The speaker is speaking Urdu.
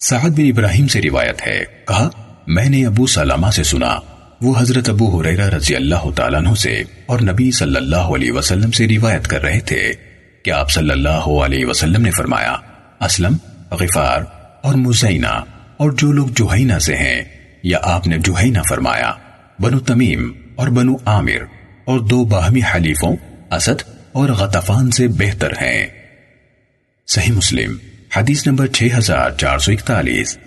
سعد بن ابراہیم سے روایت ہے، کہا، میں نے ابو سلامہ سے سنا، وہ حضرت ابو حریرہ رضی اللہ تعالیٰ عنہ سے اور نبی صلی اللہ علیہ وسلم سے روایت کر رہے تھے کہ آپ صلی اللہ علیہ وسلم نے فرمایا، اسلم، غفار اور مزینہ اور جو لوگ جوہینہ سے ہیں، یا آپ نے جوہینہ فرمایا، بنو تمیم اور بنو عامر اور دو باہمی حلیفوں، اسد اور غطفان سے بہتر ہیں۔ صحیح مسلم۔ حدیث نمبر 6441